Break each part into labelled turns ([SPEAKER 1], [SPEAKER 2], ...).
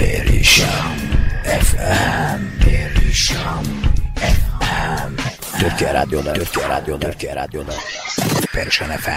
[SPEAKER 1] Perişan FM Perişan FM Türkiye Radyoları Türkiye Radyoları Türkiye Radyoları Perişan FM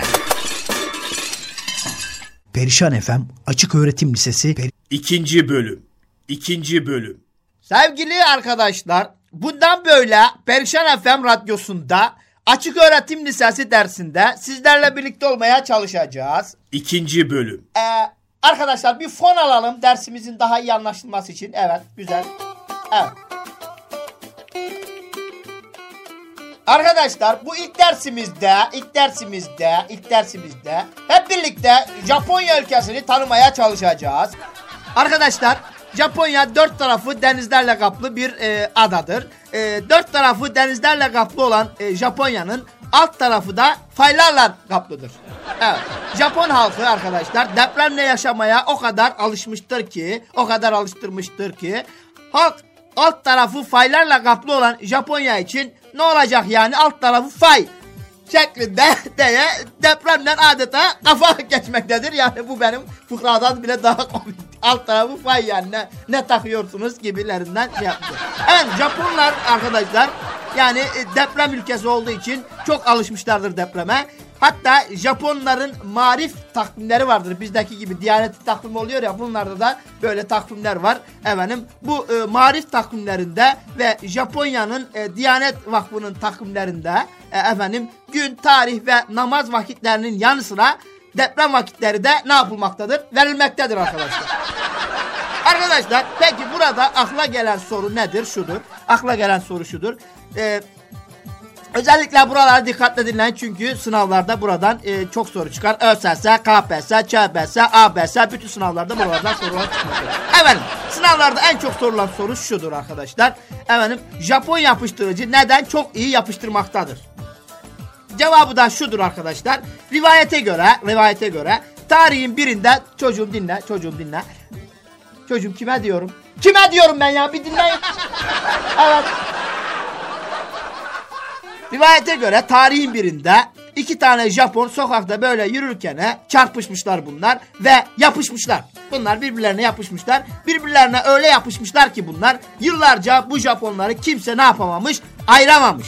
[SPEAKER 2] Perişan FM Açık Öğretim Lisesi Per-
[SPEAKER 3] İkinci bölüm. İkinci bölüm.
[SPEAKER 4] Sevgili arkadaşlar, bundan böyle Perişan FM radyosunda Açık Öğretim Lisesi dersinde sizlerle birlikte olmaya çalışacağız.
[SPEAKER 3] İkinci bölüm.
[SPEAKER 4] Ee, arkadaşlar bir fon alalım dersimizin daha iyi anlaşılması için. Evet, güzel. Evet. Arkadaşlar bu ilk dersimizde, ilk dersimizde, ilk dersimizde hep birlikte Japonya ülkesini tanımaya çalışacağız. Arkadaşlar Japonya dört tarafı denizlerle kaplı bir e, adadır. E, dört tarafı denizlerle kaplı olan e, Japonya'nın alt tarafı da faylarla kaplıdır. Evet. Japon halkı arkadaşlar depremle yaşamaya o kadar alışmıştır ki, o kadar alıştırmıştır ki halk alt tarafı faylarla kaplı olan Japonya için ne olacak yani alt tarafı fay şeklinde diye depremden adeta kafa geçmektedir. Yani bu benim fıkradan bile daha komik. Alt tarafı fay yani ne, ne takıyorsunuz gibilerinden şey yaptı. Evet Japonlar arkadaşlar yani deprem ülkesi olduğu için çok alışmışlardır depreme. Hatta Japonların marif takvimleri vardır. Bizdeki gibi diyaneti takvim oluyor ya bunlarda da böyle takvimler var. Efendim bu e, marif takvimlerinde ve Japonya'nın e, Diyanet Vakfı'nın takvimlerinde e, efendim gün, tarih ve namaz vakitlerinin yanı sıra deprem vakitleri de ne yapılmaktadır? Verilmektedir arkadaşlar. Arkadaşlar peki burada akla gelen soru nedir? Şudur. Akla gelen soru şudur. Ee, özellikle buralara dikkatle dinleyin çünkü sınavlarda buradan e, çok soru çıkar. ÖSS, KPSS, ÇBS, ABS bütün sınavlarda buralardan sorular çıkmaktadır. Efendim sınavlarda en çok sorulan soru şudur arkadaşlar. Efendim Japon yapıştırıcı neden çok iyi yapıştırmaktadır? Cevabı da şudur arkadaşlar. Rivayete göre, rivayete göre tarihin birinde çocuğum dinle, çocuğum dinle. Çocuğum kime diyorum? Kime diyorum ben ya bir dinleyin. evet. Rivayete göre tarihin birinde iki tane Japon sokakta böyle yürürken çarpışmışlar bunlar ve yapışmışlar. Bunlar birbirlerine yapışmışlar. Birbirlerine öyle yapışmışlar ki bunlar yıllarca bu Japonları kimse ne yapamamış? Ayıramamış.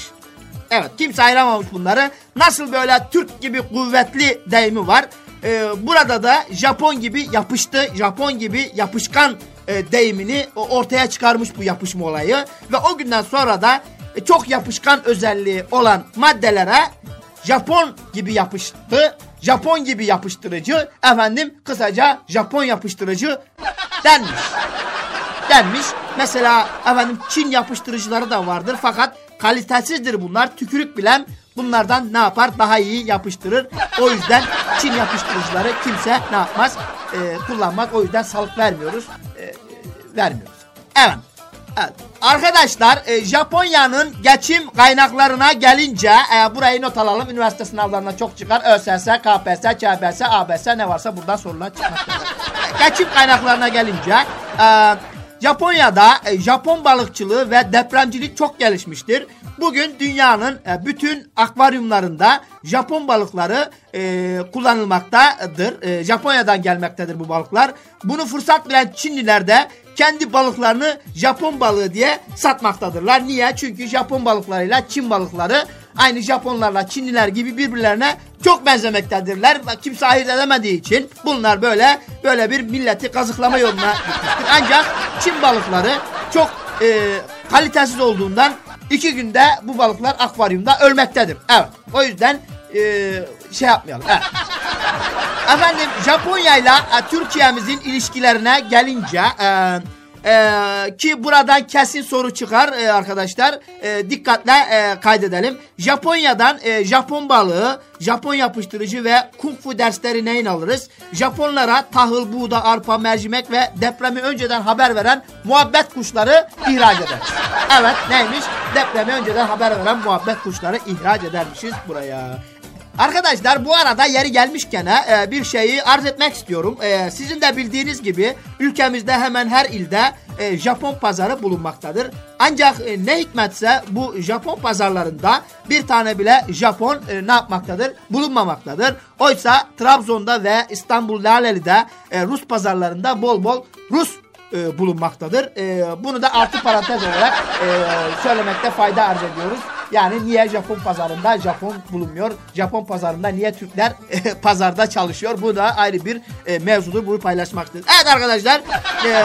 [SPEAKER 4] Evet kimse ayıramamış bunları. Nasıl böyle Türk gibi kuvvetli deyimi var. Ee, burada da Japon gibi yapıştı, Japon gibi yapışkan e, deyimini ortaya çıkarmış bu yapışma olayı. Ve o günden sonra da çok yapışkan özelliği olan maddelere Japon gibi yapıştı. Japon gibi yapıştırıcı efendim kısaca Japon yapıştırıcı denmiş. Denmiş. Mesela efendim Çin yapıştırıcıları da vardır fakat kalitesizdir bunlar. Tükürük bilen bunlardan ne yapar? Daha iyi yapıştırır. O yüzden Çin yapıştırıcıları kimse ne yapmaz? Ee, kullanmak. O yüzden salık vermiyoruz. Ee, vermiyoruz. Evet. Evet. Arkadaşlar e, Japonya'nın geçim kaynaklarına gelince e, burayı not alalım. Üniversite sınavlarına çok çıkar. ÖSS, KPSS, ÇBS, ABS ne varsa buradan sorular çıkmaktadır. geçim kaynaklarına gelince e, Japonya'da e, Japon balıkçılığı ve depremcilik çok gelişmiştir. Bugün dünyanın e, bütün akvaryumlarında Japon balıkları e, kullanılmaktadır. E, Japonya'dan gelmektedir bu balıklar. Bunu fırsat bilen Çinliler de kendi balıklarını Japon balığı diye satmaktadırlar. Niye? Çünkü Japon balıklarıyla Çin balıkları aynı Japonlarla Çinliler gibi birbirlerine çok benzemektedirler. Kimse ayırt edemediği için bunlar böyle böyle bir milleti kazıklama yoluna gitmiştir. Ancak Çin balıkları çok e, kalitesiz olduğundan iki günde bu balıklar akvaryumda ölmektedir. Evet. O yüzden e, şey yapmayalım. Evet. Efendim Japonya ile Türkiye'mizin ilişkilerine gelince e, e, ki buradan kesin soru çıkar e, arkadaşlar e, dikkatle e, kaydedelim. Japonya'dan e, Japon balığı, Japon yapıştırıcı ve kung fu dersleri neyin alırız? Japonlara tahıl, buğda, arpa, mercimek ve depremi önceden haber veren muhabbet kuşları ihraç eder. Evet neymiş? Depremi önceden haber veren muhabbet kuşları ihraç edermişiz buraya. Arkadaşlar bu arada yeri gelmişken e, bir şeyi arz etmek istiyorum. E, sizin de bildiğiniz gibi ülkemizde hemen her ilde e, Japon pazarı bulunmaktadır. Ancak e, ne hikmetse bu Japon pazarlarında bir tane bile Japon e, ne yapmaktadır? Bulunmamaktadır. Oysa Trabzon'da ve İstanbul Laleli'de e, Rus pazarlarında bol bol Rus e, bulunmaktadır. E, bunu da altı parantez olarak e, söylemekte fayda arz ediyoruz. Yani niye Japon pazarında Japon bulunmuyor? Japon pazarında niye Türkler e, pazarda çalışıyor? Bu da ayrı bir e, mevzudur. Bunu paylaşmaktır. Evet arkadaşlar e,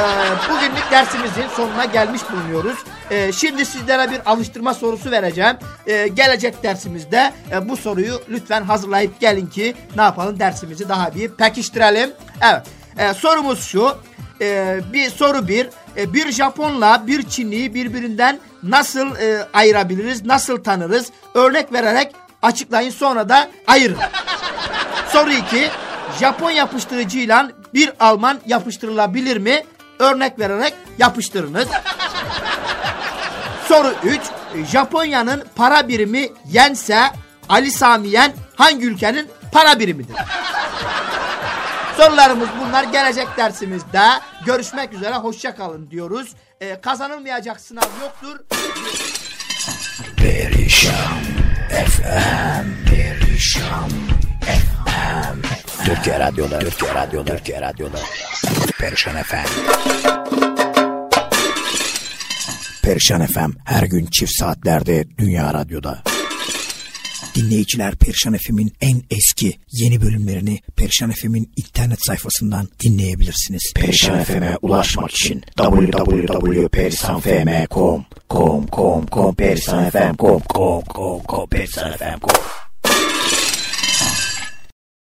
[SPEAKER 4] bugünlük dersimizin sonuna gelmiş bulunuyoruz. E, şimdi sizlere bir alıştırma sorusu vereceğim. E, gelecek dersimizde e, bu soruyu lütfen hazırlayıp gelin ki ne yapalım dersimizi daha bir pekiştirelim. Evet e, sorumuz şu. E, bir soru bir. E, bir Japonla bir Çinliyi birbirinden nasıl e, ayırabiliriz? Nasıl tanırız? Örnek vererek açıklayın sonra da ayırın. Soru 2. Japon yapıştırıcıyla bir Alman yapıştırılabilir mi? Örnek vererek yapıştırınız. Soru 3. Japonya'nın para birimi yense Ali Sami Yen hangi ülkenin para birimidir? Sorularımız bunlar. Gelecek dersimizde görüşmek üzere. Hoşça kalın diyoruz. Ee, kazanılmayacak sınav yoktur.
[SPEAKER 1] Perişan FM Perişan FM Türkiye Radyo'da Türkiye Radyo'da Türkiye Radyo'da Perişan FM Perişan FM her gün çift saatlerde Dünya Radyo'da. Dinleyiciler Perişan FM'in en eski yeni bölümlerini Perişan FM'in internet sayfasından dinleyebilirsiniz. Perişan FM'e ulaşmak için www.perisanfm.com com com com perisanfm.com com com com perisanfm.com